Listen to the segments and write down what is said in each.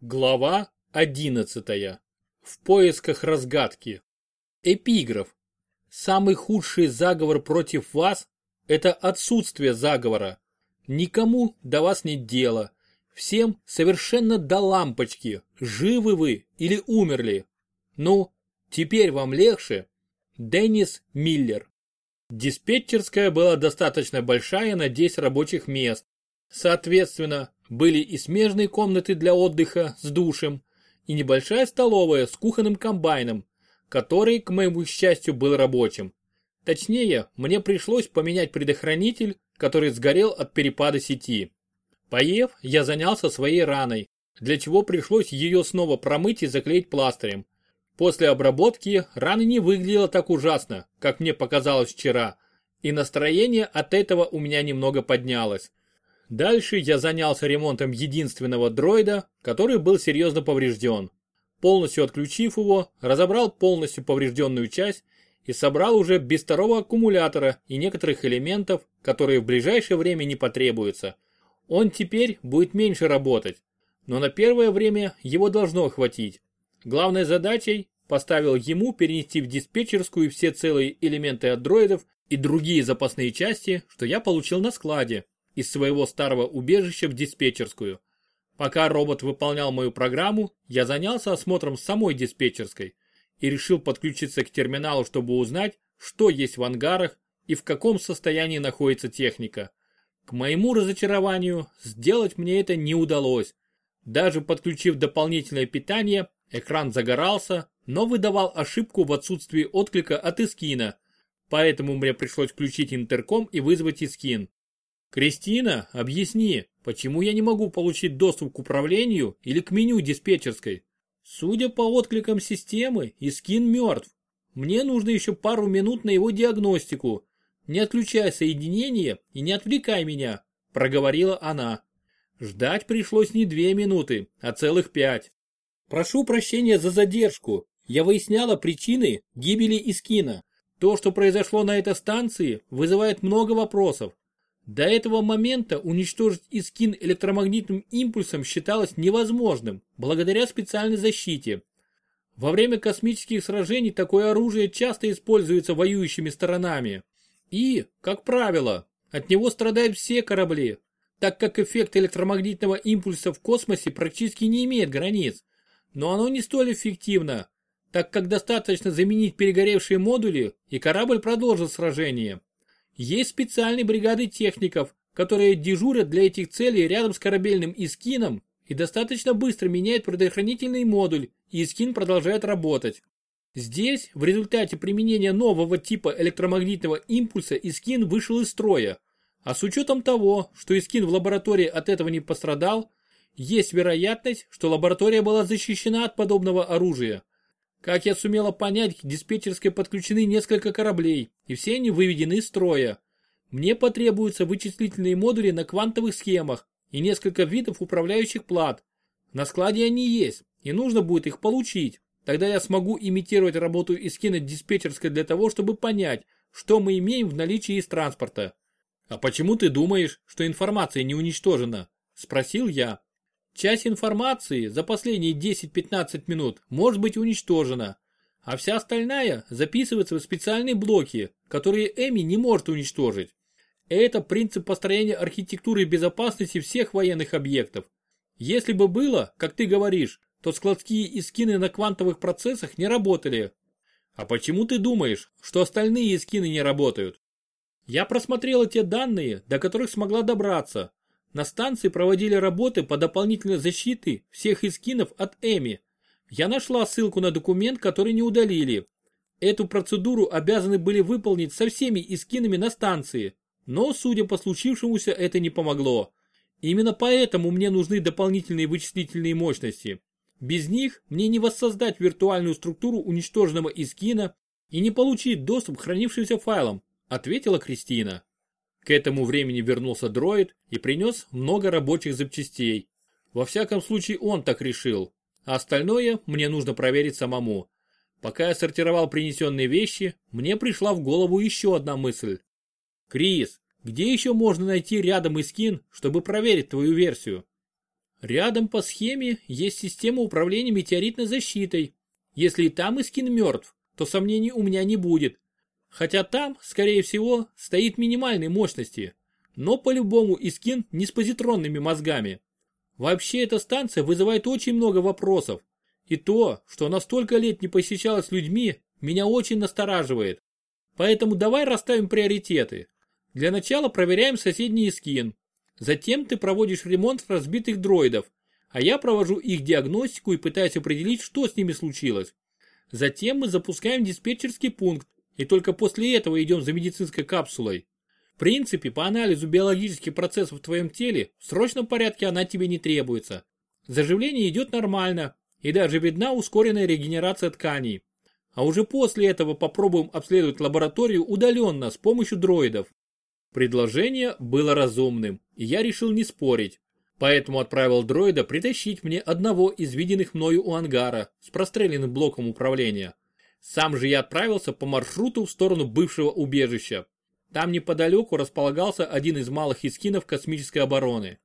Глава 11. В поисках разгадки. Эпиграф. Самый худший заговор против вас – это отсутствие заговора. Никому до вас нет дела. Всем совершенно до лампочки, живы вы или умерли. Ну, теперь вам легче. Деннис Миллер. Диспетчерская была достаточно большая на 10 рабочих мест. Соответственно, были и смежные комнаты для отдыха с душем, и небольшая столовая с кухонным комбайном, который, к моему счастью, был рабочим. Точнее, мне пришлось поменять предохранитель, который сгорел от перепада сети. Поев, я занялся своей раной, для чего пришлось ее снова промыть и заклеить пластырем. После обработки рана не выглядела так ужасно, как мне показалось вчера, и настроение от этого у меня немного поднялось. Дальше я занялся ремонтом единственного дроида, который был серьезно поврежден. Полностью отключив его, разобрал полностью поврежденную часть и собрал уже без второго аккумулятора и некоторых элементов, которые в ближайшее время не потребуются. Он теперь будет меньше работать, но на первое время его должно хватить. Главной задачей поставил ему перенести в диспетчерскую все целые элементы от дроидов и другие запасные части, что я получил на складе, из своего старого убежища в диспетчерскую. Пока робот выполнял мою программу, я занялся осмотром самой диспетчерской и решил подключиться к терминалу, чтобы узнать, что есть в ангарах и в каком состоянии находится техника. К моему разочарованию, сделать мне это не удалось. Даже подключив дополнительное питание, экран загорался, но выдавал ошибку в отсутствии отклика от Искина, поэтому мне пришлось включить интерком и вызвать Искин. Кристина, объясни, почему я не могу получить доступ к управлению или к меню диспетчерской? Судя по откликам системы, Искин мертв. Мне нужно еще пару минут на его диагностику. Не отключай соединение и не отвлекай меня, проговорила она. Ждать пришлось не две минуты, а целых пять. Прошу прощения за задержку. Я выясняла причины гибели Искина. То, что произошло на этой станции, вызывает много вопросов. До этого момента уничтожить Искин электромагнитным импульсом считалось невозможным, благодаря специальной защите. Во время космических сражений такое оружие часто используется воюющими сторонами. И, как правило, от него страдают все корабли, так как эффект электромагнитного импульса в космосе практически не имеет границ. Но оно не столь эффективно, так как достаточно заменить перегоревшие модули, и корабль продолжит сражение. Есть специальные бригады техников, которые дежурят для этих целей рядом с корабельным Искином и достаточно быстро меняют предохранительный модуль, и Искин продолжает работать. Здесь, в результате применения нового типа электромагнитного импульса, Искин вышел из строя. А с учетом того, что Искин в лаборатории от этого не пострадал, есть вероятность, что лаборатория была защищена от подобного оружия. Как я сумела понять, к диспетчерской подключены несколько кораблей, и все они выведены из строя. Мне потребуются вычислительные модули на квантовых схемах и несколько видов управляющих плат. На складе они есть, и нужно будет их получить. Тогда я смогу имитировать работу и скинуть диспетчерской для того, чтобы понять, что мы имеем в наличии из транспорта. «А почему ты думаешь, что информация не уничтожена?» – спросил я. Часть информации за последние 10-15 минут может быть уничтожена, а вся остальная записывается в специальные блоки, которые Эми не может уничтожить. Это принцип построения архитектуры безопасности всех военных объектов. Если бы было, как ты говоришь, то складские искины на квантовых процессах не работали. А почему ты думаешь, что остальные искины не работают? Я просмотрела те данные, до которых смогла добраться, на станции проводили работы по дополнительной защите всех эскинов от Эми. Я нашла ссылку на документ, который не удалили. Эту процедуру обязаны были выполнить со всеми эскинами на станции, но, судя по случившемуся, это не помогло. Именно поэтому мне нужны дополнительные вычислительные мощности. Без них мне не воссоздать виртуальную структуру уничтоженного эскина и не получить доступ к хранившимся файлам, ответила Кристина. К этому времени вернулся дроид и принес много рабочих запчастей. Во всяком случае он так решил, а остальное мне нужно проверить самому. Пока я сортировал принесенные вещи, мне пришла в голову еще одна мысль. Крис, где еще можно найти рядом искин, чтобы проверить твою версию? Рядом по схеме есть система управления метеоритной защитой. Если и там Искин мертв, то сомнений у меня не будет. Хотя там, скорее всего, стоит минимальной мощности. Но по-любому Искин не с позитронными мозгами. Вообще эта станция вызывает очень много вопросов. И то, что она столько лет не посещалась людьми, меня очень настораживает. Поэтому давай расставим приоритеты. Для начала проверяем соседний скин. Затем ты проводишь ремонт разбитых дроидов, а я провожу их диагностику и пытаюсь определить, что с ними случилось. Затем мы запускаем диспетчерский пункт, и только после этого идем за медицинской капсулой. В принципе, по анализу биологических процессов в твоем теле, в срочном порядке она тебе не требуется. Заживление идет нормально, и даже видна ускоренная регенерация тканей. А уже после этого попробуем обследовать лабораторию удаленно с помощью дроидов. Предложение было разумным, и я решил не спорить. Поэтому отправил дроида притащить мне одного из виденных мною у ангара с простреленным блоком управления. Сам же я отправился по маршруту в сторону бывшего убежища. Там неподалеку располагался один из малых искинов космической обороны.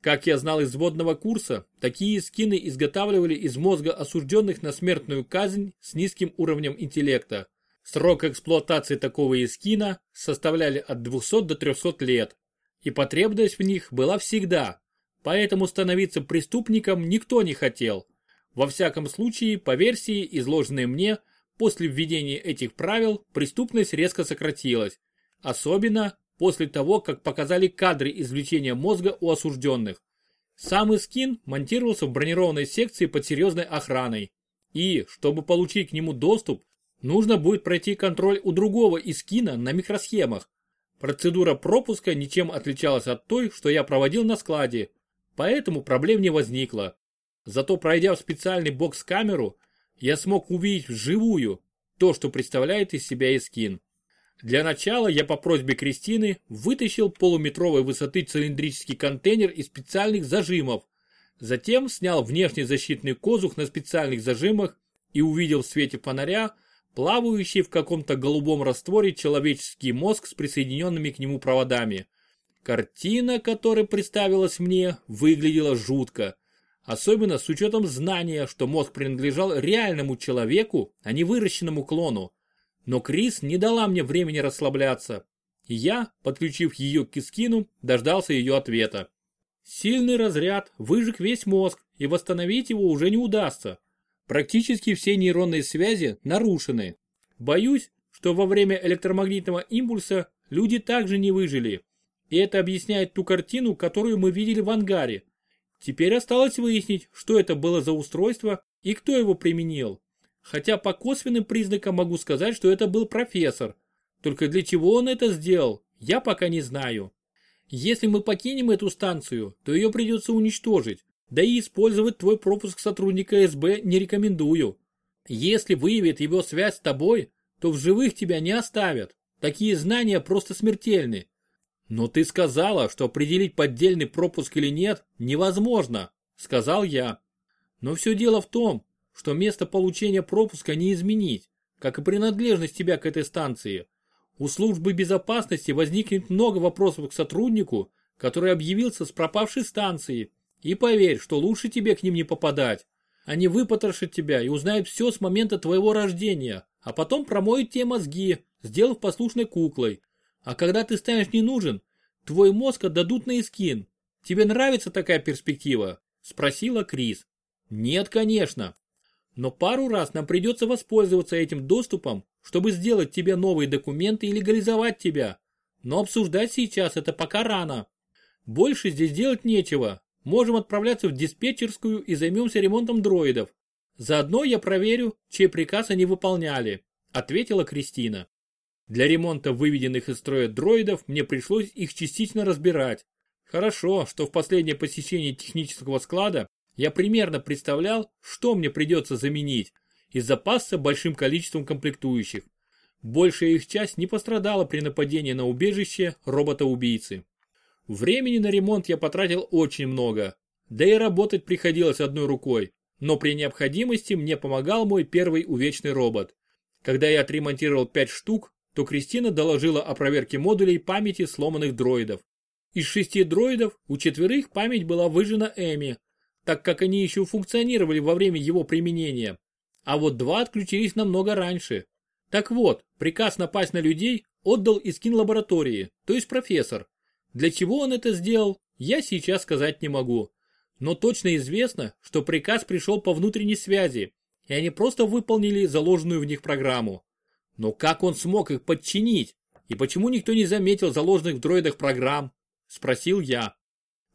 Как я знал из вводного курса, такие скины изготавливали из мозга осужденных на смертную казнь с низким уровнем интеллекта. Срок эксплуатации такого эскина составляли от 200 до 300 лет, и потребность в них была всегда, поэтому становиться преступником никто не хотел. Во всяком случае, по версии, изложенной мне, после введения этих правил преступность резко сократилась, особенно после того, как показали кадры извлечения мозга у осужденных. Сам Искин монтировался в бронированной секции под серьезной охраной. И, чтобы получить к нему доступ, нужно будет пройти контроль у другого Искина на микросхемах. Процедура пропуска ничем отличалась от той, что я проводил на складе, поэтому проблем не возникло. Зато пройдя в специальный бокс-камеру, я смог увидеть вживую то, что представляет из себя Искин. Для начала я по просьбе Кристины вытащил полуметровой высоты цилиндрический контейнер из специальных зажимов. Затем снял внешний защитный козух на специальных зажимах и увидел в свете фонаря плавающий в каком-то голубом растворе человеческий мозг с присоединенными к нему проводами. Картина, которая представилась мне, выглядела жутко. Особенно с учетом знания, что мозг принадлежал реальному человеку, а не выращенному клону. Но Крис не дала мне времени расслабляться. И я, подключив ее к Кискину, дождался ее ответа. Сильный разряд выжег весь мозг, и восстановить его уже не удастся. Практически все нейронные связи нарушены. Боюсь, что во время электромагнитного импульса люди также не выжили. И это объясняет ту картину, которую мы видели в ангаре. Теперь осталось выяснить, что это было за устройство и кто его применил. Хотя по косвенным признакам могу сказать, что это был профессор. Только для чего он это сделал, я пока не знаю. Если мы покинем эту станцию, то ее придется уничтожить. Да и использовать твой пропуск сотрудника СБ не рекомендую. Если выявит его связь с тобой, то в живых тебя не оставят. Такие знания просто смертельны. Но ты сказала, что определить поддельный пропуск или нет невозможно, сказал я. Но все дело в том, что место получения пропуска не изменить, как и принадлежность тебя к этой станции. У службы безопасности возникнет много вопросов к сотруднику, который объявился с пропавшей станции. И поверь, что лучше тебе к ним не попадать. Они выпотрошат тебя и узнают все с момента твоего рождения, а потом промоют те мозги, сделав послушной куклой. А когда ты станешь не нужен, твой мозг отдадут на искин. Тебе нравится такая перспектива? Спросила Крис. Нет, конечно. Но пару раз нам придется воспользоваться этим доступом, чтобы сделать тебе новые документы и легализовать тебя. Но обсуждать сейчас это пока рано. Больше здесь делать нечего. Можем отправляться в диспетчерскую и займемся ремонтом дроидов. Заодно я проверю, чей приказ они выполняли, ответила Кристина. Для ремонта выведенных из строя дроидов мне пришлось их частично разбирать. Хорошо, что в последнее посещение технического склада я примерно представлял, что мне придется заменить, и запасся большим количеством комплектующих. Большая их часть не пострадала при нападении на убежище робота-убийцы. Времени на ремонт я потратил очень много, да и работать приходилось одной рукой, но при необходимости мне помогал мой первый увечный робот. Когда я отремонтировал 5 штук, то Кристина доложила о проверке модулей памяти сломанных дроидов. Из шести дроидов у четверых память была выжжена Эми, так как они еще функционировали во время его применения. А вот два отключились намного раньше. Так вот, приказ напасть на людей отдал Искин лаборатории, то есть профессор. Для чего он это сделал, я сейчас сказать не могу. Но точно известно, что приказ пришел по внутренней связи, и они просто выполнили заложенную в них программу. Но как он смог их подчинить? И почему никто не заметил заложенных в дроидах программ? Спросил я.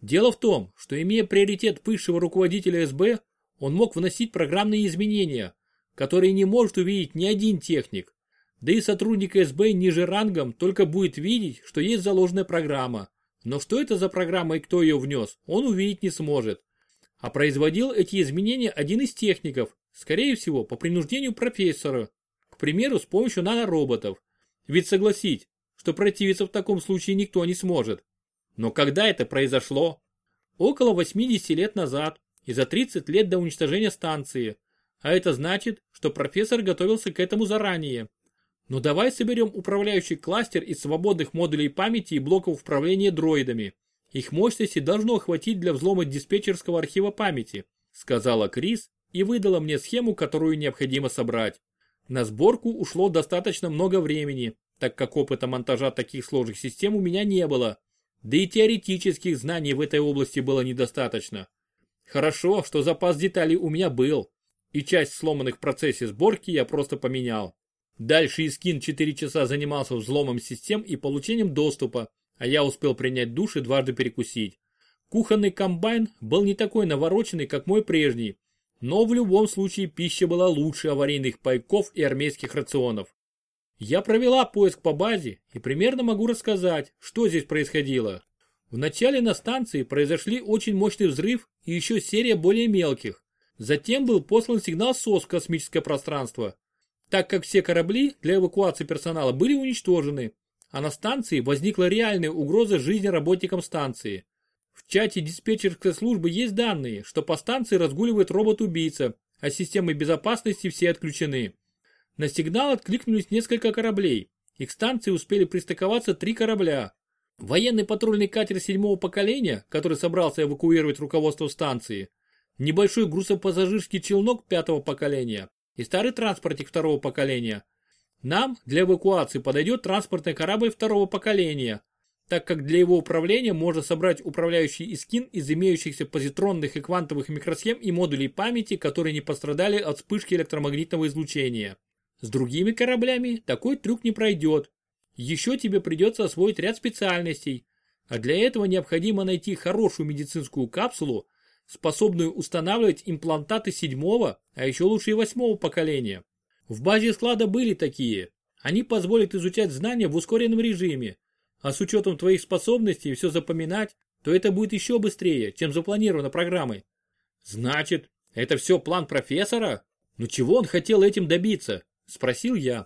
Дело в том, что имея приоритет высшего руководителя СБ, он мог вносить программные изменения, которые не может увидеть ни один техник. Да и сотрудник СБ ниже рангом только будет видеть, что есть заложенная программа. Но что это за программа и кто ее внес, он увидеть не сможет. А производил эти изменения один из техников, скорее всего, по принуждению профессора. К примеру, с помощью нанороботов. Ведь согласить, что противиться в таком случае никто не сможет. Но когда это произошло? Около 80 лет назад и за 30 лет до уничтожения станции. А это значит, что профессор готовился к этому заранее. Но давай соберем управляющий кластер из свободных модулей памяти и блоков управления дроидами. Их мощности должно хватить для взлома диспетчерского архива памяти, сказала Крис и выдала мне схему, которую необходимо собрать. На сборку ушло достаточно много времени, так как опыта монтажа таких сложных систем у меня не было. Да и теоретических знаний в этой области было недостаточно. Хорошо, что запас деталей у меня был, и часть сломанных в процессе сборки я просто поменял. Дальше Искин 4 часа занимался взломом систем и получением доступа, а я успел принять душ и дважды перекусить. Кухонный комбайн был не такой навороченный, как мой прежний, но в любом случае пища была лучше аварийных пайков и армейских рационов. Я провела поиск по базе и примерно могу рассказать, что здесь происходило. Вначале на станции произошли очень мощный взрыв и еще серия более мелких. Затем был послан сигнал СОС в космическое пространство, так как все корабли для эвакуации персонала были уничтожены, а на станции возникла реальная угроза жизни работникам станции. В чате диспетчерской службы есть данные, что по станции разгуливает робот-убийца, а системы безопасности все отключены. На сигнал откликнулись несколько кораблей, и к станции успели пристыковаться три корабля, Военный патрульный катер седьмого поколения, который собрался эвакуировать руководство станции, небольшой грузопассажирский челнок пятого поколения и старый транспортик второго поколения. Нам для эвакуации подойдет транспортный корабль второго поколения, так как для его управления можно собрать управляющий искин из имеющихся позитронных и квантовых микросхем и модулей памяти, которые не пострадали от вспышки электромагнитного излучения. С другими кораблями такой трюк не пройдет, еще тебе придется освоить ряд специальностей, а для этого необходимо найти хорошую медицинскую капсулу, способную устанавливать имплантаты седьмого, а еще лучше и восьмого поколения. В базе склада были такие. Они позволят изучать знания в ускоренном режиме, а с учетом твоих способностей все запоминать, то это будет еще быстрее, чем запланировано программой. Значит, это все план профессора? Ну чего он хотел этим добиться? Спросил я.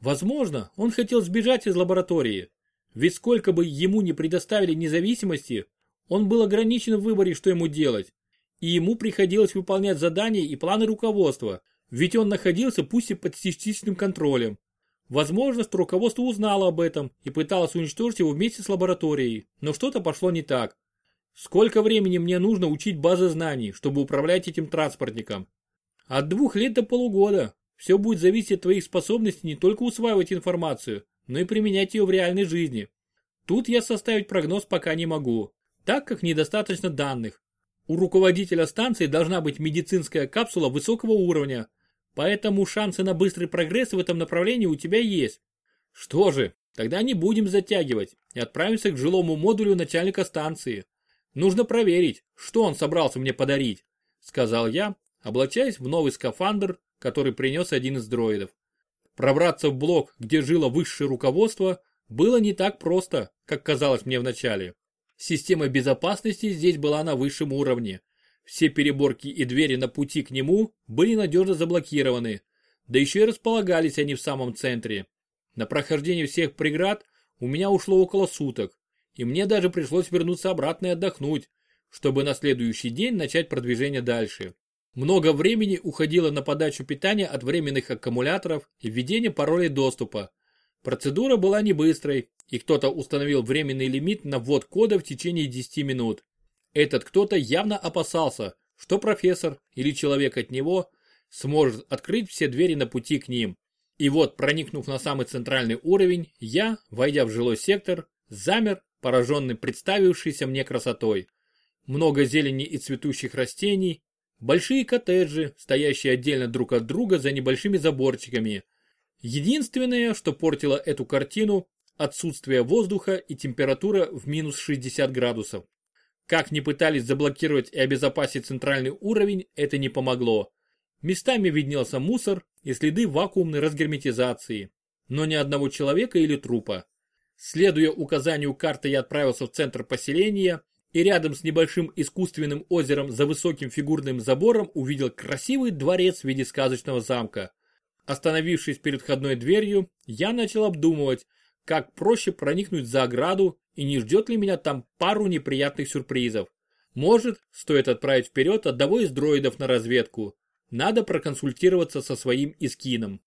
Возможно, он хотел сбежать из лаборатории. Ведь сколько бы ему не предоставили независимости, он был ограничен в выборе, что ему делать. И ему приходилось выполнять задания и планы руководства, ведь он находился пусть и под частичным контролем. Возможно, руководство узнало об этом и пыталось уничтожить его вместе с лабораторией, но что-то пошло не так. Сколько времени мне нужно учить базы знаний, чтобы управлять этим транспортником? От двух лет до полугода, все будет зависеть от твоих способностей не только усваивать информацию, но и применять ее в реальной жизни. Тут я составить прогноз пока не могу, так как недостаточно данных. У руководителя станции должна быть медицинская капсула высокого уровня, поэтому шансы на быстрый прогресс в этом направлении у тебя есть. Что же, тогда не будем затягивать и отправимся к жилому модулю начальника станции. Нужно проверить, что он собрался мне подарить, сказал я, облачаясь в новый скафандр который принес один из дроидов. Пробраться в блок, где жило высшее руководство, было не так просто, как казалось мне вначале. Система безопасности здесь была на высшем уровне. Все переборки и двери на пути к нему были надежно заблокированы, да еще и располагались они в самом центре. На прохождение всех преград у меня ушло около суток, и мне даже пришлось вернуться обратно и отдохнуть, чтобы на следующий день начать продвижение дальше. Много времени уходило на подачу питания от временных аккумуляторов и введение паролей доступа. Процедура была не быстрой, и кто-то установил временный лимит на ввод кода в течение 10 минут. Этот кто-то явно опасался, что профессор или человек от него сможет открыть все двери на пути к ним. И вот, проникнув на самый центральный уровень, я, войдя в жилой сектор, замер, пораженный представившейся мне красотой. Много зелени и цветущих растений, большие коттеджи, стоящие отдельно друг от друга за небольшими заборчиками. Единственное, что портило эту картину, отсутствие воздуха и температура в минус 60 градусов. Как ни пытались заблокировать и обезопасить центральный уровень, это не помогло. Местами виднелся мусор и следы вакуумной разгерметизации, но ни одного человека или трупа. Следуя указанию карты, я отправился в центр поселения и рядом с небольшим искусственным озером за высоким фигурным забором увидел красивый дворец в виде сказочного замка. Остановившись перед входной дверью, я начал обдумывать, как проще проникнуть за ограду и не ждет ли меня там пару неприятных сюрпризов. Может, стоит отправить вперед одного из дроидов на разведку. Надо проконсультироваться со своим искином.